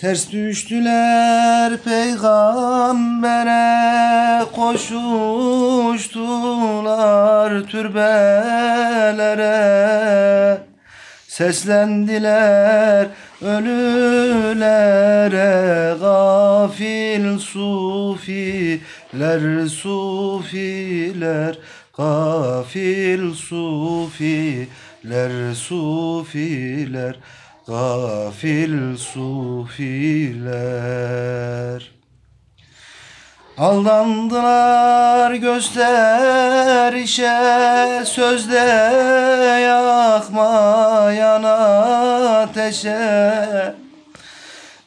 Ters düştüler peygambere koşuştular türbelere. Seslendiler ölülere gafil sufiler sufiler gafil sufiler sufiler gafil sufiler. Aldandılar gösterişe sözde yakmayan ateşe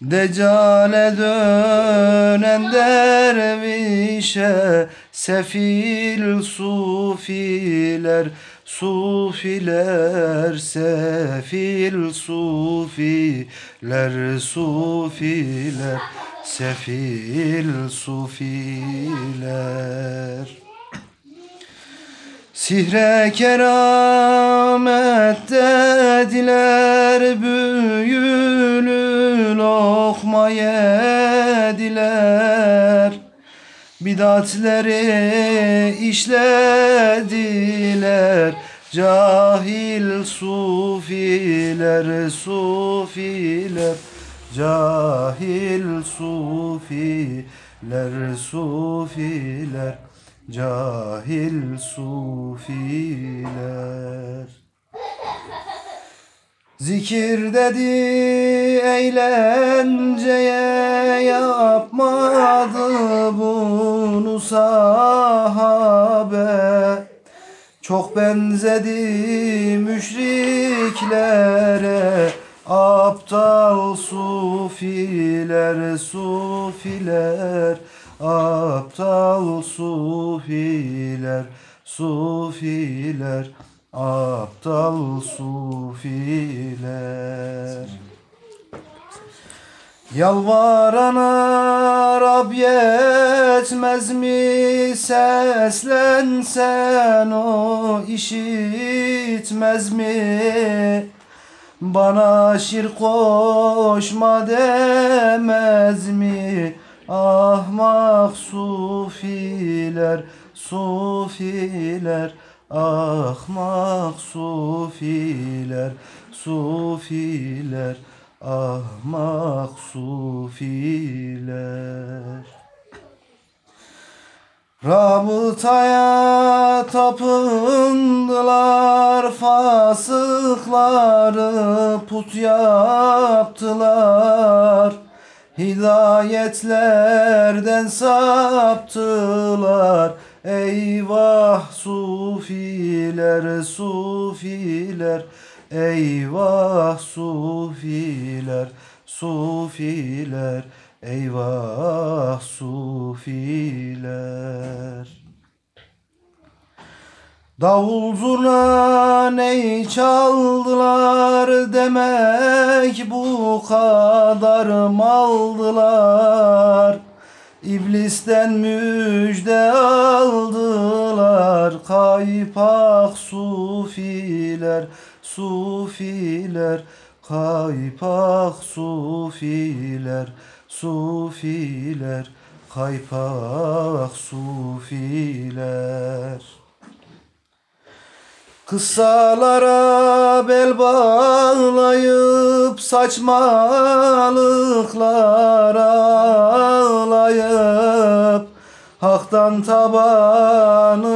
Deccale dönen dervişe Sefil sufiler Sufiler sefil sufiler sufiler sefil sufiler. Sihre keramet dediler büyülü lokma yediler Bidatleri işlediler. Cahil sufiler, sufiler. Cahil sufiler, sufiler. Cahil sufiler. Zikir dedi eğlenceye yapmadı bunu sahabe. Çok benzedi müşriklere Aptal sufiler, sufiler Aptal sufiler, sufiler Aptal sufiler Yalvarana Rab yetmez mi? Seslensen o işitmez mi? Bana şirk koşma demez mi? Ahmak sufiler, sufiler Ahmak sufiler, sufiler Ahmak sufiler Rabıtaya tapındılar Fasıkları put yaptılar. Hidayetlerden saptılar Eyvah sufiler, sufiler Eyvah sufiler, sufiler. Eyvah sufiler. Davul zurna ney çaldılar demek bu kadar maldılar. İblisten müjde aldılar kaypak sufiler sufiler kaypak sufiler sufiler kaypak sufiler. Kıssalara bel bağlayıp saçmalıklara ağlayıp Hak'tan tabanı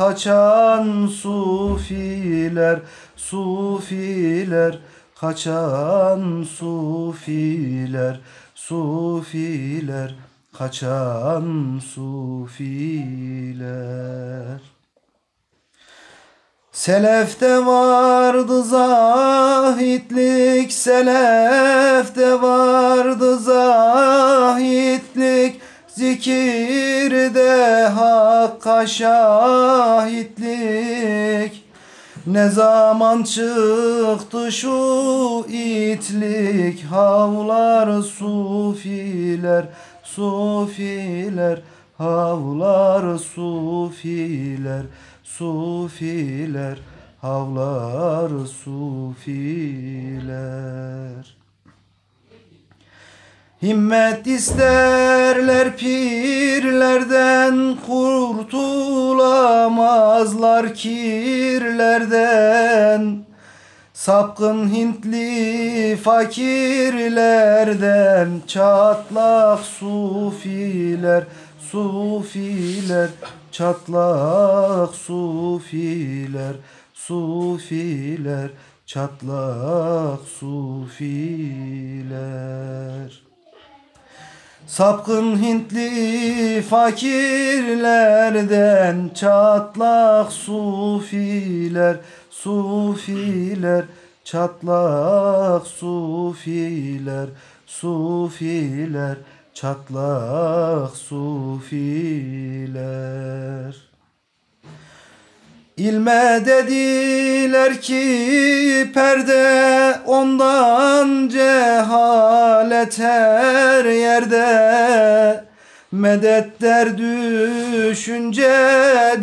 kaçan sufiler, sufiler Kaçan sufiler, sufiler Kaçan sufiler. Selefte vardı zahitlik, selefte vardı zahitlik, zikirde hakka şahitlik. Ne zaman çıktı şu itlik, havlar sufiler, sufiler, havlar sufiler, sufiler, havlar sufiler. Himmet isterler pirlerden kurtulamazlar kirlerden. Sapkın Hintli fakirlerden çatlak sufiler sufiler çatlak sufiler sufiler çatlak sufiler Sapkın Hintli fakirlerden çatlak sufiler, sufiler, çatlak sufiler, sufiler, çatlak sufiler. İlme dediler ki perde ondan cehalet her yerde. Medet der düşünce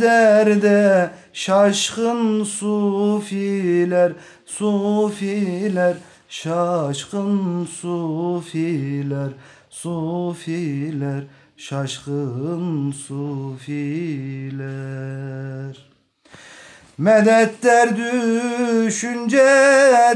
derde Şaşkın sufiler, sufiler Şaşkın sufiler, sufiler Şaşkın sufiler Medet der düşünce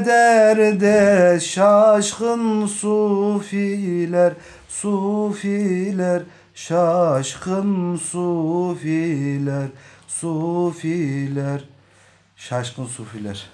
derde şaşkın sufiler, sufiler, şaşkın sufiler, sufiler, şaşkın sufiler.